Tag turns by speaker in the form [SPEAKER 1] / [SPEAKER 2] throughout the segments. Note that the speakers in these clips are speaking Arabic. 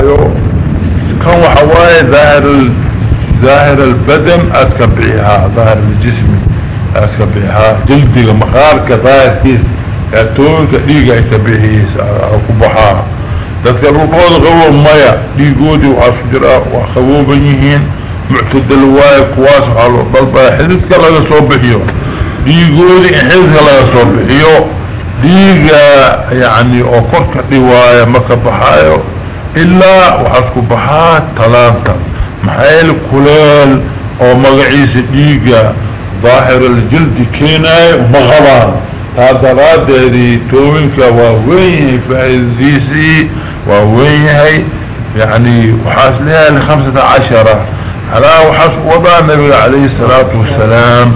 [SPEAKER 1] أيوه. كان وحواي ظاهر ال... ظاهر البدن اسكبيها ظاهر الجسم اسكبيها جلد المخار كظاهر كيس اتون كديق اتبعه اقبحا ذاتك الربوض غوى المايا ديقودي وعفجراء وخبوه بنيهين معتد الواي كواس على البلبا حذتك لغا صوبحيو ديقودي حذتك لغا صوبحيو ديقا يعني اوكوك الواي مكبحايو. إلا وحسكو بحاة تلانتا محايل كلال أو مغعيس ديقة. ظاهر الجلد كيناي مغلان تادرات دي توينك فأيزيسي فعيديسي هاي يعني وحاس لها لخمسة عشرة على وحاس وضع النبي عليه الصلاة والسلام.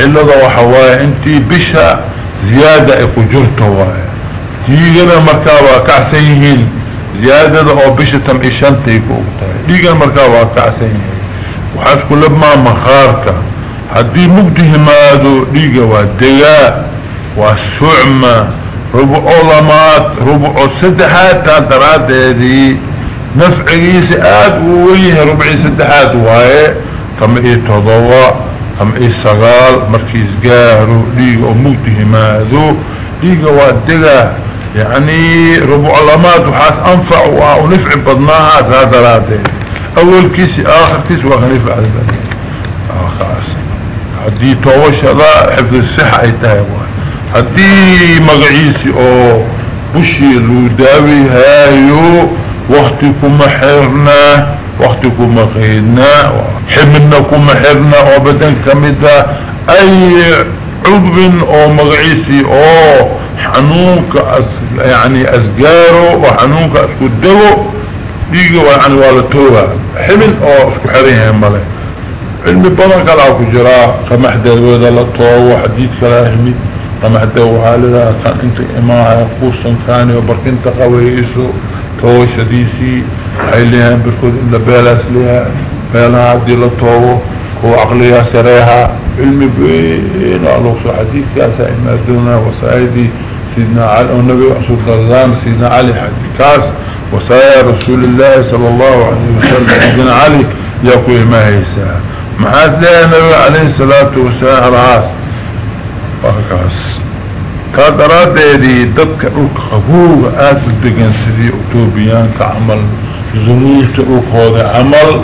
[SPEAKER 1] إلا ضوح الله إنتي بشا زيادة اقجرت الله تيجينا مركابة كعسينهين dhiigana markaa waa kacsan yihiin ziyaadada oo bisha tam i shantay ku og tahay dhiigana markaa waa kacsan yahay waxaa isku labmaa makaarka haddii mugdi himaado dhiiga waa degaa waa sucma rubco lamaad rubco saddexaad taa daraadeedii nafcigiisa aada uu wen yahay rubcii saddexaad waaye kama يعني ربع لمات وحاس أنفع ونفع بدناها ذا دراتين أول كيس آخر كيس وغنفع البنين اخاص هدي توش لا حفظ الصحة ايتاهوان هدي مقعيسي أو بشي الوداوي هايو وقتكم حيرنا وقتكم قيدنا حملناكم حيرنا وبدن كمدا أي عضو أو مقعيسي أو حنونك أس يعني أسجاره وحنونك أسكدره بيجي يعني والتوها حمل أو أسكو حريها مالي علم بدن كلا كجراء كما حدا وذا لطوه وحديث كلا همي. كما حدا وحالة كان انت إماها قوصا كان وبركنت قويسو تو شديسي حيليها بركض إلا بيلاس لها بيلا عدي لطوه هو عقليها سريها. علم بين الله حديث كاسا إما دون وسائدي. سيدنا علي والنبي رسول الله سيدنا علي حديث وسائر رسول الله صلى الله عليه وسلم سيدنا علي يقول ما هيسا محاد لها النبي عليه الصلاة والسلام راس. وكاس كادرات دي دبك روك خبوغ آت الدقن سيدي أتوبيان كعمل زنوش تروك هذا عمل.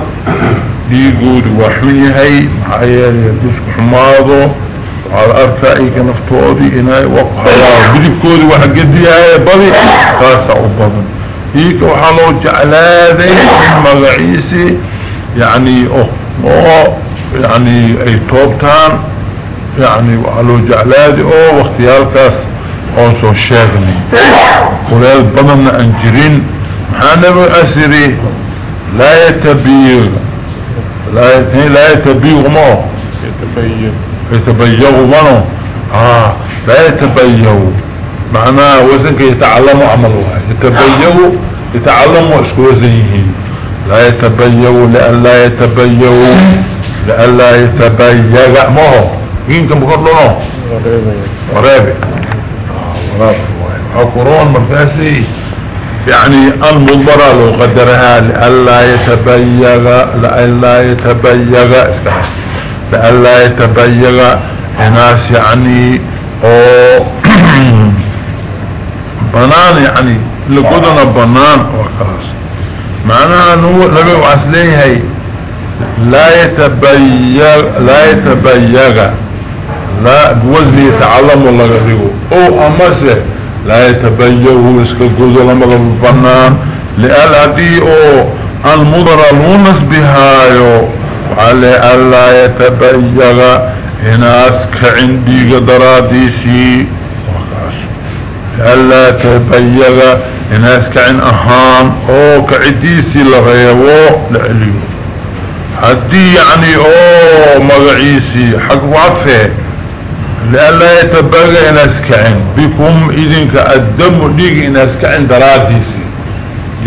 [SPEAKER 1] ديقود وحويهي محايا يدوسك حماضو على أركائك نفتوضي إناي وقحوا بدب كودي وحقدي هاي بضي قاسع وبضن هيك وحلو جعلادي مغعيسي. يعني أوه أوه يعني أي توبتان يعني وحلو جعلادي أوه واختيار كاس. أونسو الشاغني قلال بضن أنجرين. محانب اسري لا يتبيغ لا يتبيغ مو.
[SPEAKER 2] يتبين
[SPEAKER 1] يتبيغوا منه. آه لا يتبيغوا معناه وزنك يتعلموا عملوا يتبيغوا يتعلموا اشكو وزنيهين لا يتبيغوا لأن لا يتبيغوا لأن لا يتبيغ ما هو مين كم بقول له ورابع. آه ورابع. حقرون مرتاسي يعني المضبرة لو قدرها لأن لا يتبيغ لأن لا يتبيغ اسكح لألا يتبيغ ناس يعني أو بنان يعني لقدنا بنان وخاص معناها انه لبي وعسليه لا يتبيغ لا يتبيغ لا بوزن يتعلم ولا غريبه أو أمسه لا يتبيغ اسك قدنا مغلب بنان لألا دي أو المضر الونس بهايو على ألا يتبيغ هناس كعندي قدراتيسي ألا يتبيغ هناس كعن أهان أو كعديسي لغيبو لعليو هدي يعني أو مغعيسي حق وعفه لألا يتبيغ هناس كعن بكم إذنك الدم ليك هناس كعن دراتيسي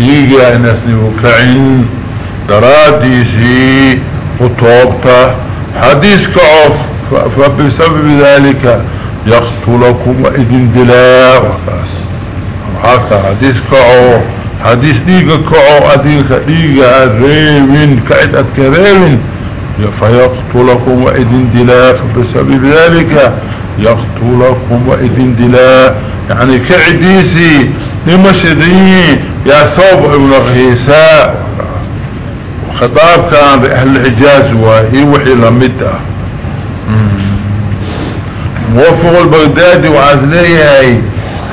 [SPEAKER 1] ليك هناس نيو كعن دراتيسي وطوبته حديث كعف. فبسبب ذلك يقتلكم وإذن دلاء وكاس حتى حديث كعف. حديث ديقا كعو أديك ديقا الريمين كعد أتكريمين فيقتلكم وإذن دلاء بسبب ذلك يقتلكم وإذن دلاء يعني كعديسي لمشدين يا صوب ابن غيساء خطاب كان بأهل الحجاز وهي وحي لمدة موفق البغدادي وعزلية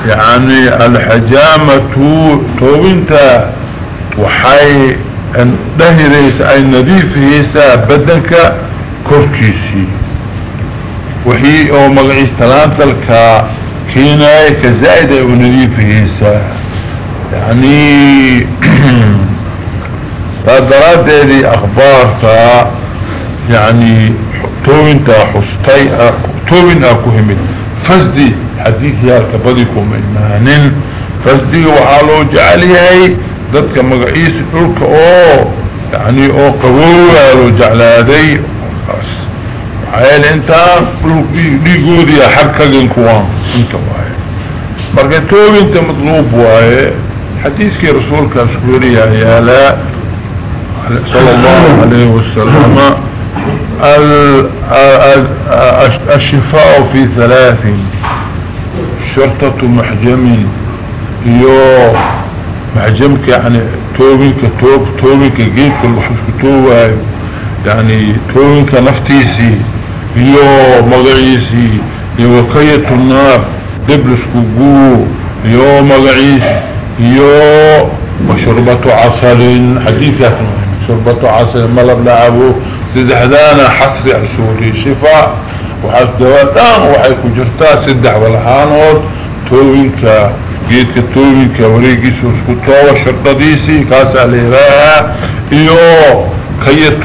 [SPEAKER 1] يعني الحجامة توبنتا وحي أن دهريس أي نظيف هيسا بدنك كوركيسي وحي أو مقعيس تلانتلك كيناي كزائدة ونظيف هيسا. يعني فدرات دي أخبارتا يعني توبنتا حستي توبن أكو همد فسدي حديث يالك بديكم ايمانين فسدي وحالو جعليهي ذاتك مقعيس قلك أو يعني أو قبوة لو جعلادي خاص عيال انت ليقود يا حركة انكوان انت واي مركا توبي انت مطلوب واي حديثك رسولك اسكوري يا لا صلى الله عليه وسلم. الشفاء في ثلاث. شرطة محجم. يو محجمك يعني توبينك توب توبينك جيبك الوحفك توباي يعني توبينك نفتيسي يو مغعيسي يو كية النار دبلس كوكو يو مغعيس يو وشربة عسل. حديث يسمع شربة عسل ملب لعبو سدحدانا حصري عسولي شفاء وحاس دواتان وحيكو جرتا سدح والحانوت توينك جيدك توينك وريقي سوسكتوه شرطديسي كاسا ليراها إيو كية,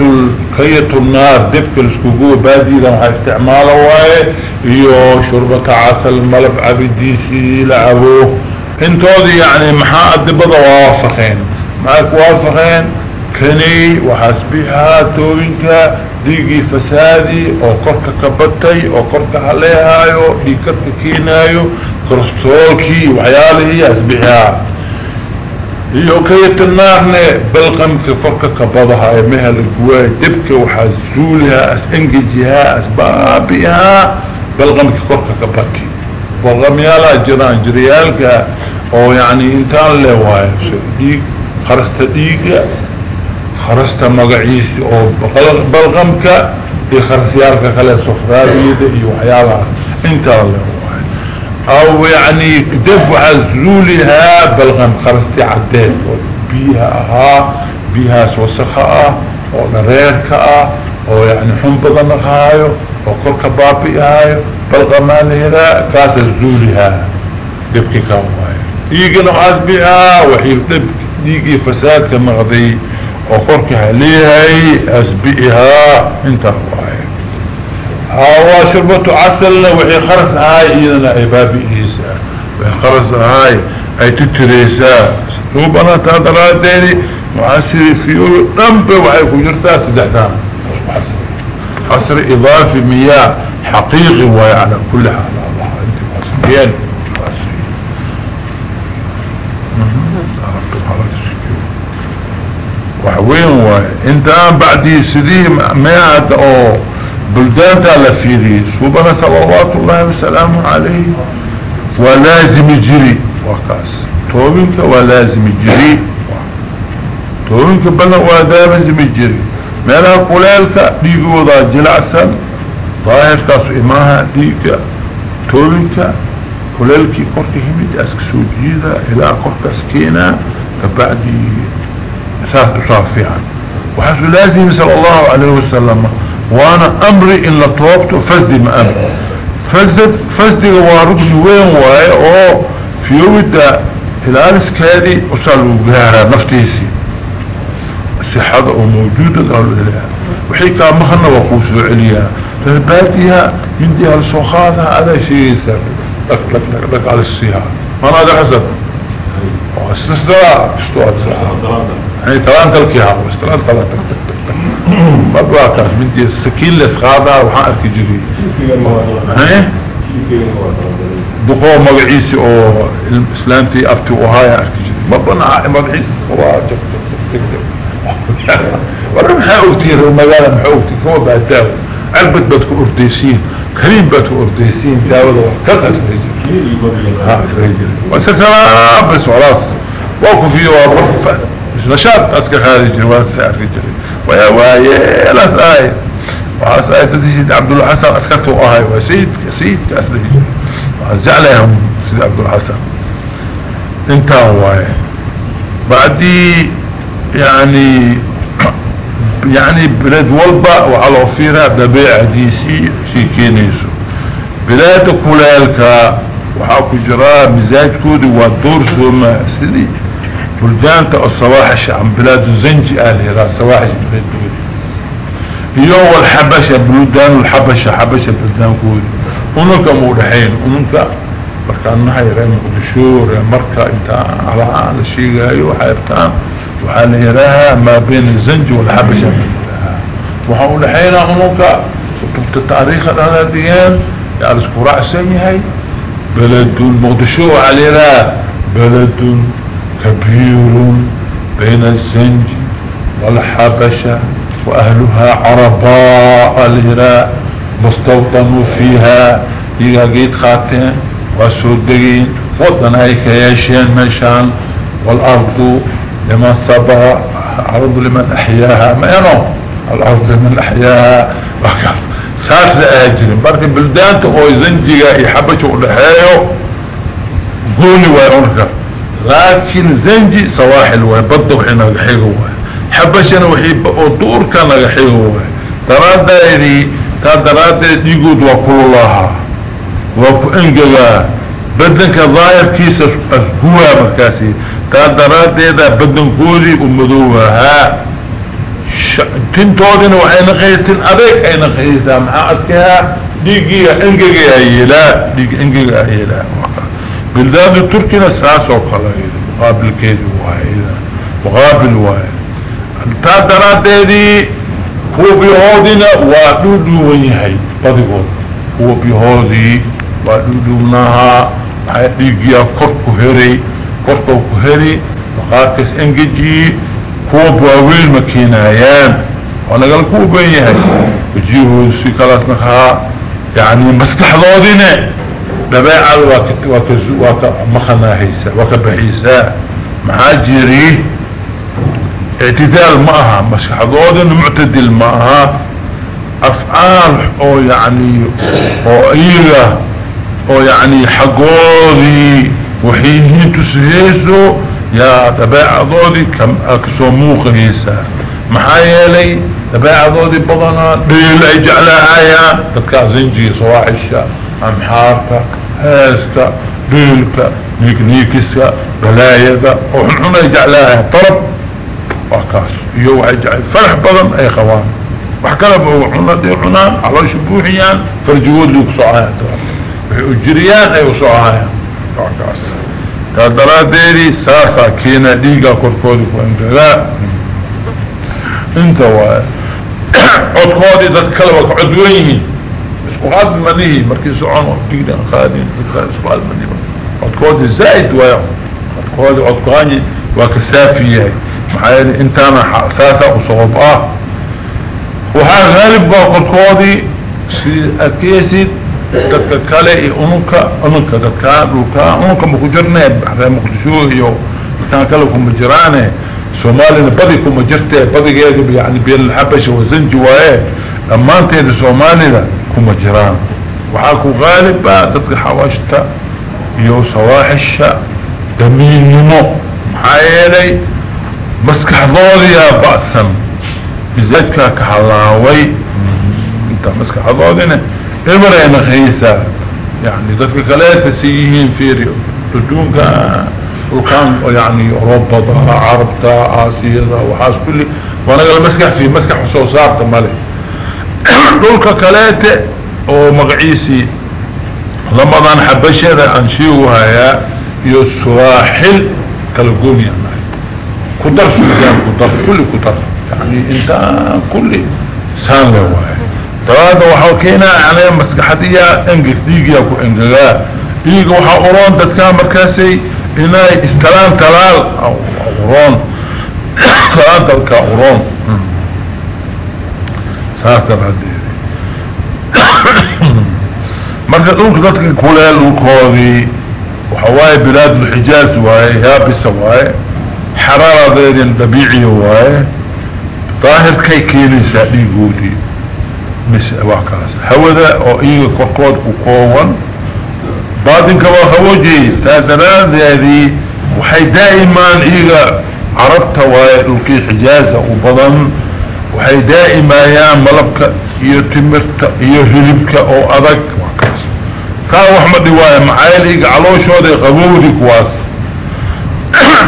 [SPEAKER 1] كية النار دبك الاسكوكو بادي لما استعماله واي إيو شربة عسل ملب عبديسي لعبوه انتو دي يعني محا الدبضة وافقين معك وافقين؟ كني وحسبها توينك ديجي فسادي أو كرك كبتي أو كرك عليهايو ديكت كينايو كرستولكي وعياله اسبحها iyo kayatanaarne balqamka korka kabadaha ee mehel guwaay dibka waxaa zuulihaa as engejihaa as baabihaa balqamka korka kabati balqamyaalaa jiraan jiryaalka oo yani intaan le waayo dhiig qarasta dhiiga خرست مقعيس بلغمك اي خرسيالك كلا صفرابيد اي وحيالها إنت الله. أو يعني دب عزولها بلغم خرستي عدين بيها أها بيها سوسخة أو نريرك أو يعني حنبضا نخايو أو كل كبابي هايو بلغمان هنا كاس زولها دبكي كاواي يجي نحاس بها وحي دب يجي فساد كمغذي وقركها ليهي أسبئها انت هواي هوا شربة عسل وحي خرس هاي ايضنا عبابي إيسا. وحي خرس هاي أي تتريسا. سلوب أنا تادرات ديني معسري فيولو نمبه وحي كجرتا سدحدان حصر إضافي مياه حقيقي وهي على كل حال. الله أنت معسرين وحوين واي انت بعدي سديه ميعاد أو بلدان تالا فيري سوبنا صلوات الله وسلامه عليه. ولازم يجري وكاس توبنك ولازم يجري توبنك بنا ولازم يجري ميلا قلالك ديقو وضا جلعسا ظاهر كاسو إماها ديقا توبنك قلالك قرك هميد اسك سوجيدا إلى قرك اسكينا كبعدي أساس تصافيها وحسو لازم صلى الله عليه وسلم وأنا أمري إن لطوبته فزدي ما أمر. فزد فزدي وارقني وين واي أو في يودا الالس كادي اسألوا بها نفتيسي الصحة موجودة قالوا لها وحيكا مخنا وقوسوا عليها فالباتيها من ديها السوخانة هذا شيء يسر. لك لك لك لك على السيها ما هذا حسب واستسدراء استوى. يعني تلان تلكيها تلان تلان ما بواكاس من دي السكين لسخاضة وحان اركي جري هاي دقوة مقعيسي أو الاسلامتي ابتي وهاي أركي جري ما بنا مدعيس واجب. ورم حاوتي رمضان محاوتي كما بعداو عربت بدكو أرديسين. كريم بدكو أرديسين. داود كذا رجل. ها رجل. وسسلا بس وراس وقف فيه ورفة مش نشاط أسكر هذه جنوات سعر رجل ويا ويا ساي. وعاس آية تدشيد عبد الله حسن اسكرته اهي وسيد كسيد كأسله وعزعلهم سيد عبد الحسن انت هو بعدي يعني يعني بلاد والبا وعلى وفيرها ببيع ديسي في كينيسو بلاد كلالك وحاكو جراء مزاج كودي والدور سوما سيدي. بلدان بلدانك الصواحش عن بلاد الزنجي اهلها الصواحش بلدان أيوه الحبشة بلدان الحبشة حبشة بلدان كوي. انك مرحين انك بركان نحي رين قدشور مركة انت على عان الشيقة أيوه حيبتان وحالي راها ما بين الزنج والحبشة وحاول الحين انك قلت التاريخ الانابيان يعني اذكر رأسيني هاي. بلد مغدشوه علينا بلد kabiirun bayna azanji walxabasha وأهلها عرباء لهراء مستوطنوا فيها يقاقيد خاتين وسودقين وطن هاي كياشين مشان والأرض لمن صبر الأرض لمن أحياها. ما ينو الأرض لمن أحياها. وكاس ساس أجرين بركي بلدان تقوي زنجيغا يحبشوا لحيو. قولي ويرونك لكن زنجي سواحل ويبضوا حين الحيقوا حبشنا وحيب ودور كان الحيقوا ترى دايري ترى ديقود وكل الله وكو انجلا بدنك ظاهر كيس اسقوها مركاسي تادرات ديدا بدن كوري ومدوها تنتودين وعين قيتين أبيك عين قيسا محاعدكها ديقيا انجيا إيلا ديق انجيا إيلا. بلدان التركينا ساسو قلائد مقابل كيدي واحدا مقابل واحد. تادرات ديدي هو بيهودنا وادودو ويهي بدقود هو بيهودي وادودوناها حيثيقيا كركو هري كركو هري وقاركس انجيجي كوب واويل مكينايان ونقل كوب ايهي وجيهو سيكالاس نخا. يعني مسكح ضودنا دباعة وكمخنا هيسا وكبحيسا محاجري اعتدال معها مسكح ضودنا معتدل معها. أفعال أو يعني أو ايغا أو يعني حقوذي وحيهين تسهيسو. يا تباع ضودي كم أكسو موقهيسا محايا لي تباع ضودي بضنا بيل اجعلها يا تتكا زنجي صواحشا امحاركا هاسكا بيلكا نيك نيكسكا بلايدا وحنحنا يجعلها طرب. وكاس يو اجعل فرح بضن أي خوان وحكلا بوحنا دي حنان على شبوحيان فرجود لك صعايا. وجريان أي وصعايا وكاس كادرات ديري ساسا كينا ديقا كوركودي وانقلا انت واي عدكودي تتكلمك عدوينهي اسكو هاد منيه مركز سعون وقيدا خادين اسكو هاد منيه عدكودي زائد واي عدكودي عدكاني وكسافي محايلي انتانا ساسا وصوب آه وحا غالب باقركودي سي اكيسي dadka kale iyo ununka ununka dadka dhulka ununka maku jirneed reer muqdisho iyo dadkaan kale kuma jiraane soomaalina badi kuma jirtee badigeeda yani beelxabasha wasanji waaye dhammaanteeda soomaalida كما جران وحاكو غالبا تدقى حواشتا يو سواحشا دمين نمو. محايلي بس كحضوذي يا بأسن بزيتك كحلاوي انت بس كحضوذينا امرأي مخيسا يعني ذاتك كلاتة سيهين فيري تدونك وكان يعني أوروبا ده عربتا عاسية ده وحاس كله وأنا قال مسكح فيه مسكح وصوصار مالي. وصوصات مالي ذلك كلاتا ومقعيسي رمضان حبشة أنشيوها يا يسواحل كالقومي كدر سودان كدر كل كدر يعني انت كل سان keenaa yani maskaxadiya engeg dhiigiya ku engegaa dhiiga waxaa uroon dadkaa markaasay إناي استلام تلال أو أورون تلال تلك ساسر هديه مركز أولك ذاتك كولال وكوذي وحواي بلاد الحجاز واي يابس واي حرارة غير طبيعي واي ظاهر كي كيلي سادي قولي مس واكاس هوذا أو ايغا كوكود وكوون بعدين كوا خوجي تادران هذه وحي دائما ايغا عربت واي لكي حجازة وبضن وحي دائما يا ملبك iyo hilibka oo adag wakaas kaa wax ma dhiwaayo maxaayaliga calooshooda qabowdi kuwaas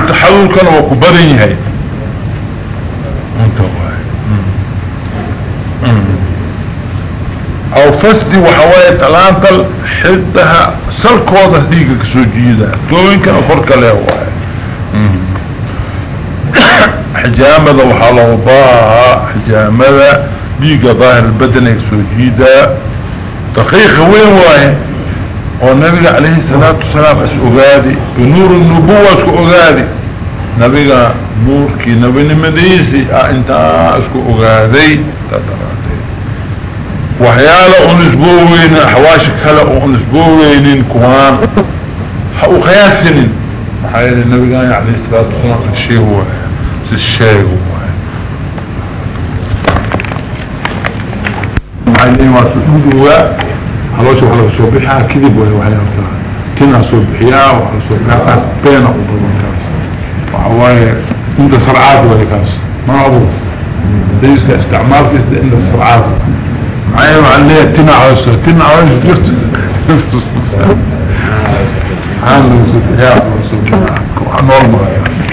[SPEAKER 1] taxalulkana waa ku badan yahay inta waay aw fasdi waxa waaye talaantal xidaha salkooda dhiiga kasoo jiida tooyinkana korka leh waaye xijaamada waxaa loo baahaa xijaamada dhiiga daahir badan ay kasoo jiidaa daqiiqa weyn waaye oo nabiga calayhi salaatu wasalaam is ogaadi binuuri nubuwa isku ogaadi nabiga nuurkii nabinimadiisii ah intaa isku ogaaday taa daraadeed waxyaala un isbooweynin axwaasha kale الشاي وموان معاني ما تتنقوا هو وحلو صبحة آه، كذب وهي وحلو صبحة كنا صبحية وحلو صبحة قاس بينا وبضان قاس وحوايا إنت سرعات وهي قاس ما عبوه ديس استعمال كيس دي انت
[SPEAKER 2] سرعات معاني معاني تنا عوشة تنا عوشة جرت عاني صبحية وحلو صبحة كوحة نورمة يعني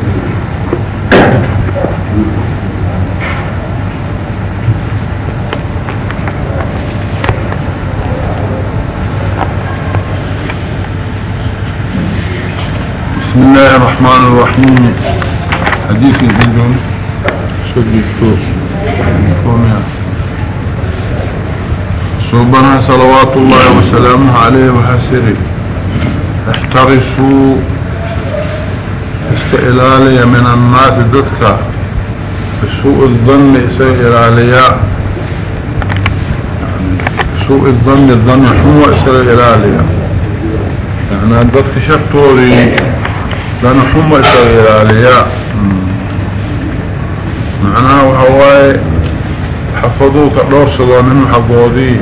[SPEAKER 1] بسم الله الرحمن الرحيم. حديث الجدون صديقتو صوبنا صلوات الله وسلامه عليه وحسره. احترسوا استئلاليا من الناس ضدك بسوء الظن استئلاليا سوء الظن الظن حمو استئلاليا يعني ضدك شرطوري لأنه حمو استئلاليا معناها وهواي حفظوك دور صدا من حفظودي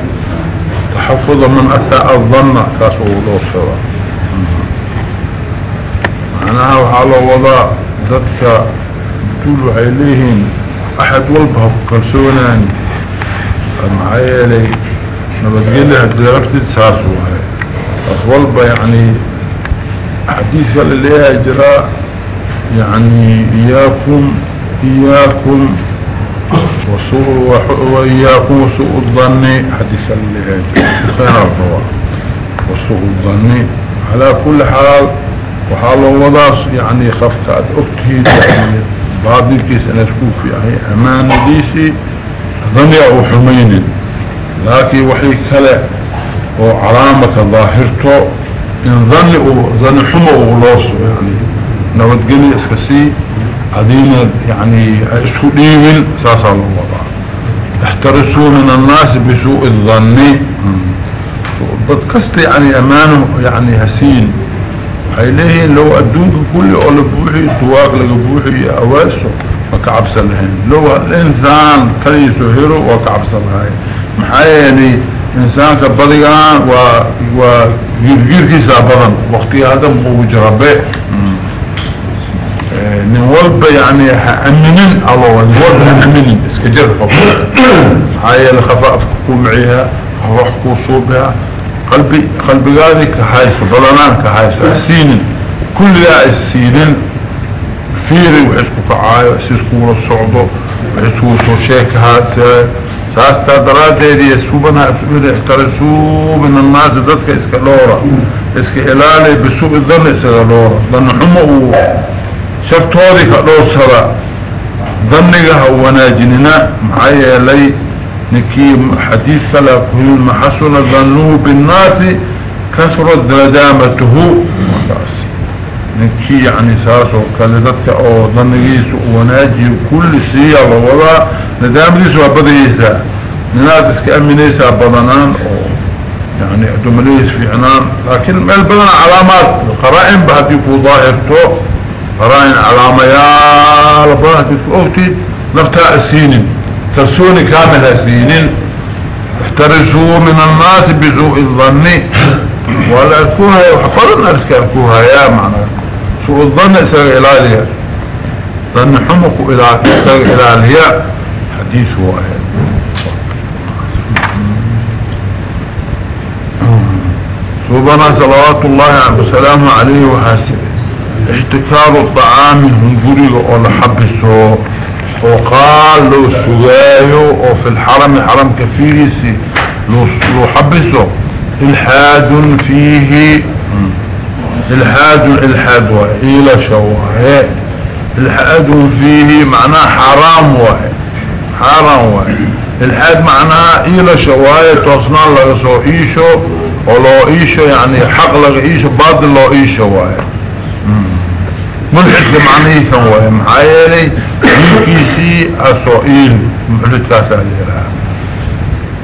[SPEAKER 1] تحفظ من أساء الظن كاسو دور صدا معناها وحالو وضع ذاتك تقول عليهم أحد والبها كالسونان معايا لي نبتقل لها درفت تساسو والبا يعني حديث اللي إجراء. يعني إياكم إياكم وسوء وإياكم وسوء الظن. حديث اللي خير الرواء وسوء الظن. على كل حال وحال وضاس. يعني خفك أكتهي يعني بعض الكيس أنا أشكوف في أهي أمان ديسي. ظني أو حمين لكن وحي كلا. وعلامك ظاهرته. إن ظني ظني حمى وغلوص يعني نبتقلي اسكسي عدينا يعني اسكو ديبل ساسا الوضع احترسوا من الناس بسوء الظن. بدكست يعني أمانه يعني هسين حيليه لو ادوك كل أول بوحي دواق لقبوحي اواسه وكعبس لهن لو الإنسان كان يسهره وكعبس لهن محايا انسان كبضيان و وغير كيسا بضن وقتي مجربه nin walba yani ha aminin الله walba ha aminin iska jir maxaa yeele khafaafka ku maciha ruux kuu suubiha qalbi qalbigaadi ka hayso badanaan ka hayso asiinin kulligaa isiinin fiiri wax isku kacaayo is iskula socdo wax iskugu soo sheekahaase ساستا دراديد يسوبنا احترسوا من الناس ذاتك اسكالورا إسك إلالي بسوء الظن اسكالورا ظن حمقوا شرطوري كالور سرا ظنك هو ناجننا معايا لي نكي حديث كلا كل ما حسن ظنوه بالناس كثرت دامته نكي يعني ساسو كالدتك أو ظنقيس وناجي كل سيئة ووضع ندام ديس وبديسا ننادس كأمنيسا بدنان أو يعني دمليس في عنان. لكن ما البدن علامات قرائن بعد يكون ظاهرته قرائن علامة يا لبنات يكون نفتاء السينين كالسوني كامل السينين. احترسوا من الناس بذوء الظن. ولا أكوها وحفظنا أرسك أكوها يا معنى سوء الظن إساق إلاليا ظن حمق إلاليا حديث هو آيات سبحانه صلوات الله عليه وسلام عليه وحاسبه احتكار الطعام قرق ولا حبسه وقال لو سوايو وفي الحرم حرم كفيريسي لو حبسه الحاد فيه الحاد الالحاد وإلى شواه الحاد فيه معناه حرام واحد. حرام واحد الحاد معناه إلى شواه توصنا لغسو إيشو ولو إيشو يعني حق لغ إيشو بعض لو إيشو واحد ملحد كان واحد محايلي يمكيسي أسوئيل ملحد كاسالي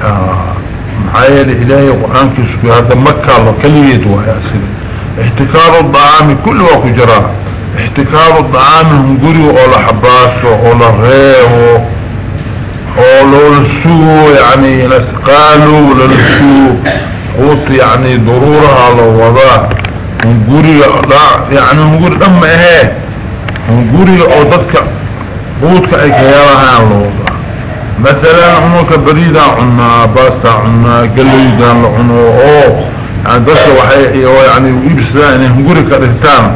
[SPEAKER 1] آه. محايلي إلهي وقرآن كسكو هذا مكة الله كليت واحد سيدي احتكار الضعام كل وقت جراء احتكار الضعام هم قريوا اولا حباسه اولا غيره اولا لسوه يعني نسقالوا للسوه قوت يعني ضرورها لو هم قريوا لا يعني قريوا أما إيه؟ أو ضدك قوتك أي كيالها لو مثلا عموك بريدا عنا باستا عنا قليدا لعنو اوه يعني بس وحي يعني يبسلا انهم قري كرهتان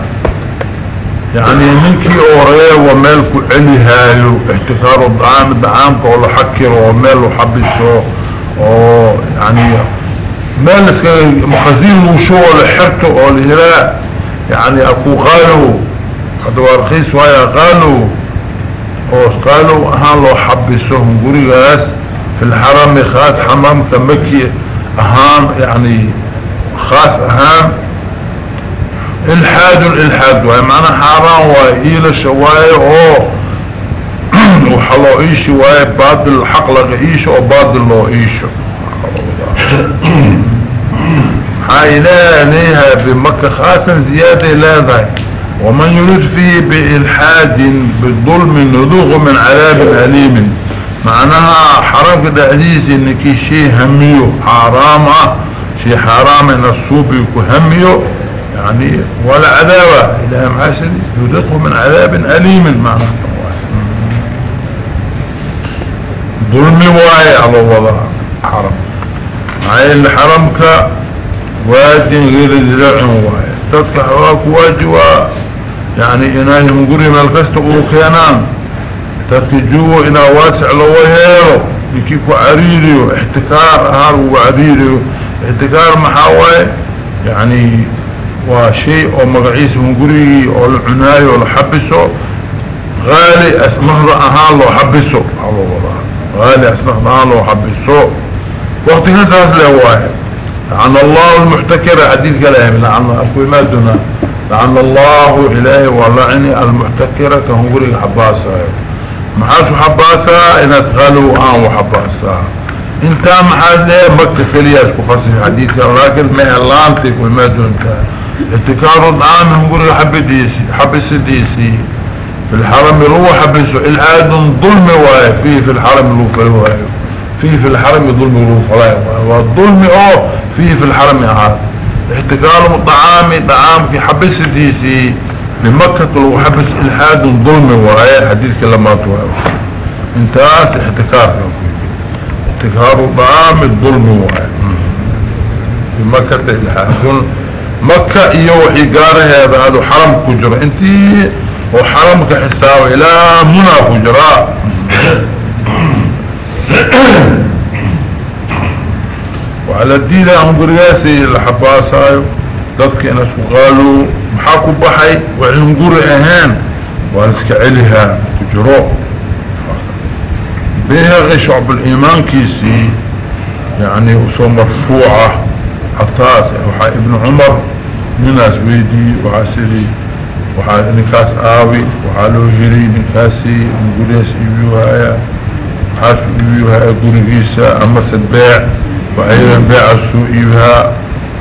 [SPEAKER 1] يعني منكي اوريه ومالك علي هايو احتكار الدعام الدعام كولا حكر ومال وحبسه أو يعني مالك مخزين وشو لحرته أو الهراء يعني أكو قالوا قدوا رخيص ويا قالوا أو قالوا هان لو حبسهم قري غاس في الحرم خاص حمام كمكي أهان يعني خاص اهام الحاد الإلحاد وهي معنى حرام وإيل الشواية أو وحلو إيش وهي بعد الحق لغ إيش وبعد الله إيش. حايلا ليها بمكة خاصا زيادة لا ذا ومن يريد فيه بإلحاد بالظلم نذوغ من عذاب أليم. معناها حرام كده حديث إنك شيء هميه حرامه شيء حرام إن الصوب يكهميه يعني ولا عذابة إلى معاشري يذقه من عذاب أليم معنى ظلمي واي على الوضع. حرم معي اللي حرمك وادي غير الزرع واي تفتح واك واجوا يعني إناه مقري مالكست أوكيانان. تتجوه إنا واسع لوهيرو. يكيكو عريريو. احتكار هارو وعريريو احتكار محاوي. يعني وشيء أو مقعيس من قريه أو العناية أو الحبسه غالي اسمه اهان لو حبسه الله والله غالي اسمه اهان لو حبسه وقت نساس له واحد لعن الله المحتكر حديث كلام لعن اكوي ما دنا لعن الله الهي ولعني المحتكرة كهم قريه حباسة محاسو حباسة اناس غالوا اهان وحباسة انت مكة كلياس كفاسي حديث لكن ما اعلانتك وما دونتا اتكار الطعام نقول حبديسي حبس ديسي في الحرم يروح حبسه العاد ظلم واي فيه في الحرم يروح واي فيه في الحرم ظلم يروح واي والظلم اوه فيه في الحرم هذا احتكار الطعام طعام في حبس ديسي. لمكة لو حبس الحاد ظلم واي حديث كلمات واي انتاس احتكار احتكار الطعام الظلم واي في مكة الحاد مكة إيو قاره هذا حرم كجرة. إنتي وحرمك حساوي لا منا كجرة. على الدين هنقرياسي الحباسايو ضدك أنا سقالوا محاكو بحي وعنقر اهان وانسك عليها تجرو بها غشعب الإيمان كيسي يعني وصو مرفوعة وحا ابن عمر. من ناس ويدي وحاسري وحا نكاس آوي وحا لو جري نكاسي نقوليس إيوهايا حاس إيوهايا قرقيسا أما سدباع وأيضا بيع السوء إيوها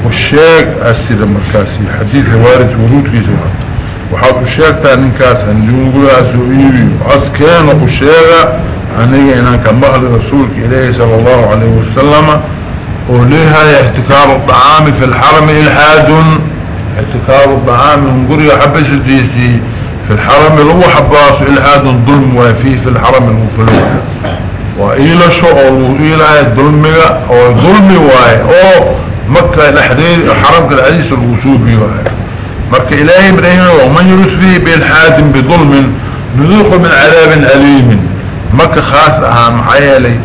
[SPEAKER 1] والشيك أسير مركاسي. حديث وارد ورود في سوء. وحاط الشيك تاني كاس هنجون قول أسوء إيوه وأسكان الشيك أني أنا كمهل رسولك إليه صلى الله عليه وسلم. وليها احتكار الطعام في الحرم إلحاد احتكار الطعام من قرية حبس الديسي في الحرم هو حباس إلحاد ظلم وفيه في الحرم المفلوح وإلى شعور وإلى الظلم أو ظلم واي. أو مكة الحديد حرم العزيز الوسوبي واي. مكة إلهي مريم ومن يرد فيه بالحاد بظلم نذوق من عذاب أليم. مكة خاص أها محيالي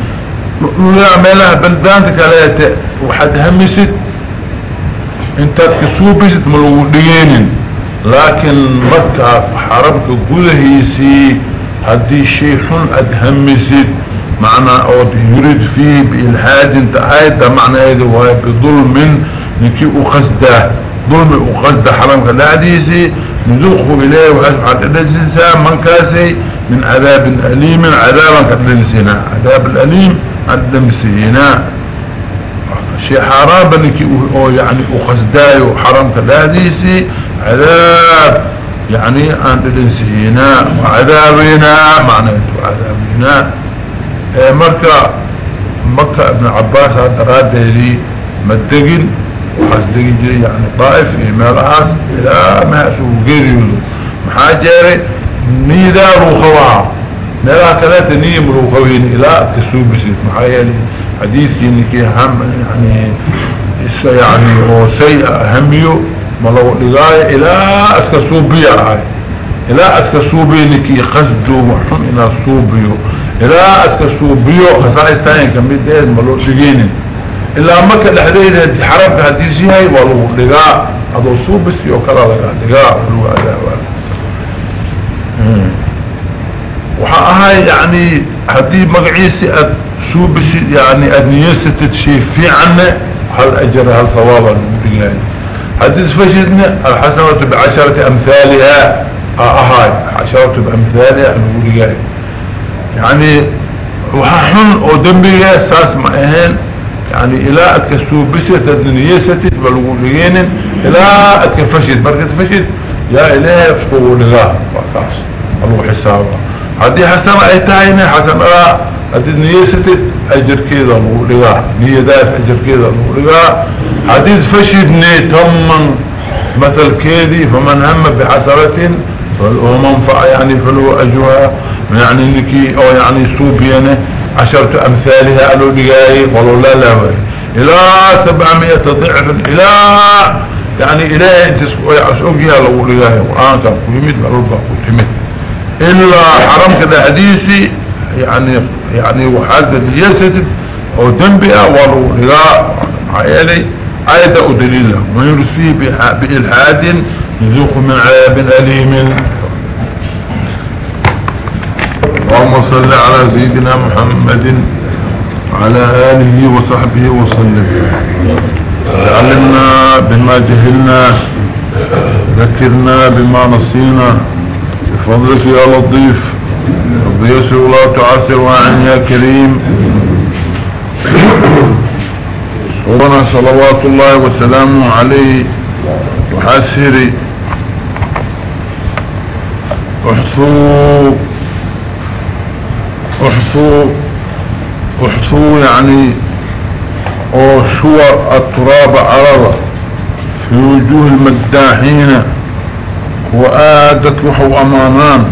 [SPEAKER 1] لا ميلها بلدانتك عليها وحد همست انت كسوبست ملو دينين لكن مكة حرمك قلهيسي هدي شيء ادهمست معنى أو يريد فيه بإلحاد انت آية معنى هذا وهي بظلم نكي اقصده ظلم اقصده حرمك الحديثي نذوقه إليه وحد الجنسان من كاسي من عذاب أليم عذابا كاللسنا عذاب الأليم شيء حرام بنك يعني أخزداي وحرام كالهديسي عذاب يعني أن الانسينا وعذابنا معنى عذابنا. إيه مكة مكة ابن عباس هذا راد لي مدقل وحسدقل جري يعني طائف في مالعاس إلى ما أسوه غير يوزو محاجري نيدا روخوا ميلا كلاتا نيم روخوين إلا تكسوب بسيط. محايا حديث كينيكي هم يعني يعني أو سيء هميو ملو لغاية إلا أسكسوبية إلا أسكسوبية نكي قصدو وحن إلا صوبيو إلا أسكسوبيو خصائص تاني كميدين ملو لغينين إلا مكة الحديث حرم كهديسي هاي ولو لغاية هذا صوبسي وكلا لغاية لغاية ولو أداء وحاها يعني هدي مقعيسي سوبش يعني أدنيستد شيء في عنه هل أجر هل ثوابا بالله. هدي فشدنا الحسنة بعشرة أمثالها. أهاي عشرة بأمثالها المقول يعني وحن ودنبي أساس معهن. يعني إلا أتكسوبشت أدنيستد بالغوليين إلا أتكفشد. بركة فشد. يا إلهي يفقوا لغاه وقاس الله حسابه. هذه حسنة اي تاينة حسنة هذه نيستي أجر كيدا نولغا نية داس أجر كيدا نولغا حديث فشدني تمن مثل كيدي فمن هم بحسرة ومنفع يعني فلو أجوها يعني انكي أو يعني سوبينه عشرة أمثالها قالوا لغاية قالوا لا لا. إلى سبعمية ضعف إلى يعني إلى انت اسوقها لو لغاية وآن كان كهمت مالوبا كتمت إلا حرم كده حديثي يعني يعني وحاد اليسد أو دنبئة والرغاء عيالي عيدة دليلة. ما يرس فيه بإلحاد يذوق من عذاب أليم. اللهم صل على سيدنا محمد وعلى آله وصحبه وسلم. علمنا بما جهلنا ذكرنا بما نصينا بفضلك يا لطيف. رب يسر ولا تعسر وعن يا كريم. ربنا صلوات الله وسلامه عليه وحسري احثوا احثوا احثوا يعني أو شور التراب عرضة في وجوه المداحين. وآدت وحو أمامان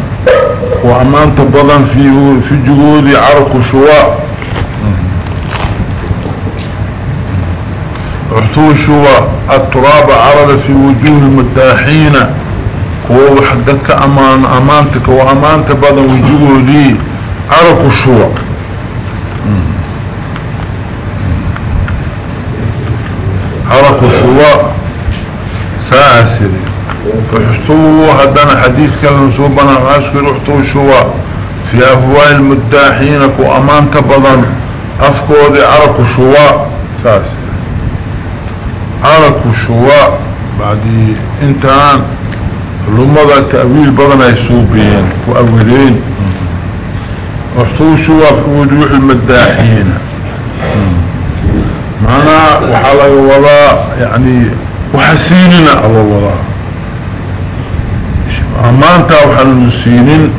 [SPEAKER 1] وأمان تبضا في في جهود عرق شواء عطو شواء التراب عرض في وجوه المداحين وحددك أمان أمانتك وأمان تبضا وجودي عرق شواء شواء ساسري احتووا هدنا حديث كان نصوبنا غاسكر احتووا شواء في أهواء المداحين كو تبضن. أفكو دي عركوا شواء ساسري عركوا شواء بعد انتهان لمضى تأويل بضنا يسوبين وأولين احتووا شواء في وجوه المداحين. معنا وحالة وضاء يعني وحسيننا الله وضاء أمانتا وحلنسينين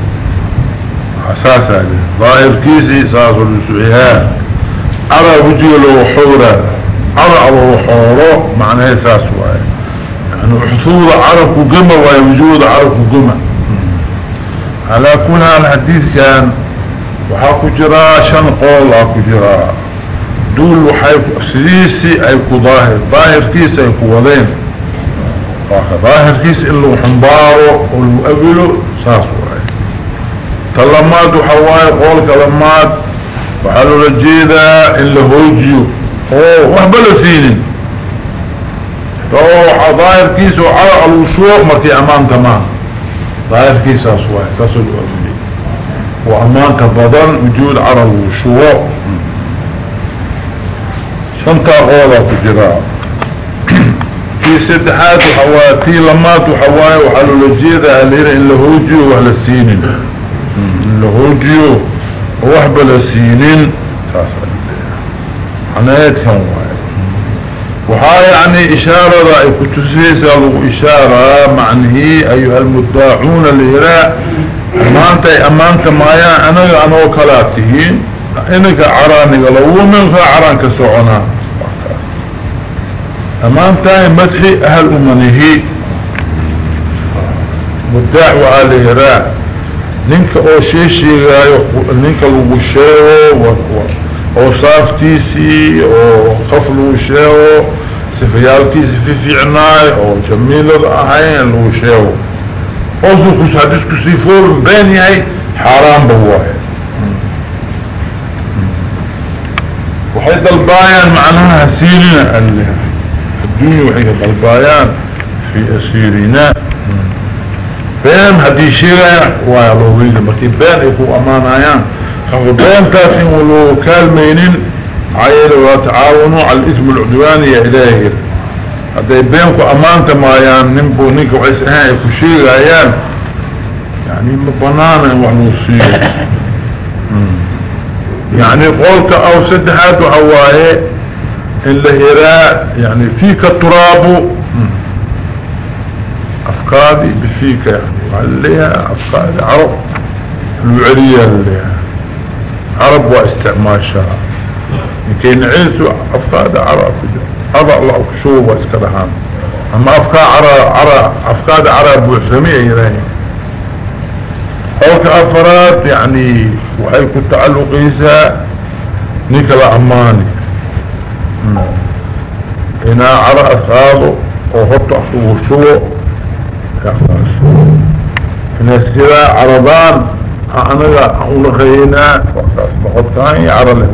[SPEAKER 1] أساسا ظاهر كيسي ساسو لسعيها أرى وجه له حورة. أرى له حورة معنى ساسو يعني حصول عرف وقمة ووجود عرف وقمة. على كل الحديث كان وحاكو جرا شن قول حاكو جرا. دول وحي سيسي اي كو ظاهر. ظاهر كيس اي كو وضين ظاهر كيس اللو حنبارو والمؤبلو ساسو اي تلمات وحواي قول كلمات وحلو الجيدة اللي هوجيو. أوه وحبلا سينين. روح ظاهر كيس وعلى الوشوق مركي أمان تمام. ظاهر كيس اسواي تصل الوزني وأمان كبضان وجود على الوشوق شنطة غوضة تجراء في سدحات وحواتي لمات وحواي وحلو لجيدة اللي اللي هوجيو وحل السينين. اللي هوجيو وحبل السينين تاسع عنايتهم واحد. وها يعني إشارة رأي كتسيس له إشارة معنه أيها المدعون الهراء أمانت أمانت مايا أنا أنا وكلاتهين إنك عراني لو من عرانك سعنا أمانت مدحي أهل أمنه. مدع وعلى الهراء نينك أو شيء شيء نينك لو شيء وصافتيسي وخفل وشيو سفيالكيسي في في عناي أو جميل أهين وشيو اوزوكو سادسكو سيفور بيني هاي حرام بواهي وحيد البايان معناها سيرنا الدنيا وحيد البايان في أسيرنا. بين هدي شيرا ويالوغيل مكي بين يكو امانايان فقبين تاسين ولو كالمينين عيل وتعاونوا على الإثم العدواني يا إلهي. هذا يبينكو أمانة مايان ننبو نيكو عيسها يكشير عيان يعني مبنانا وحنوصيه يعني قولك أو سدحات وحواهي إلا هراء يعني فيك التراب. أفكادي بفيك يعني وعليها أفكادي عرب. الوعرية اللي عرب واستعماشها لكي نعيسوا أفكاد عرب. أضع الله كشوب واسكرهان أما أفكاد عرب, عرب أفكاد عرب وحسمية إلهي أوك أفراد يعني وحيكو التعلق إيسا نيكلا أماني هنا عرب أسغاده وحط أخوه الشوء يخلص هنا السلاء عربان أنا أقول خينا وقت كان يعرى له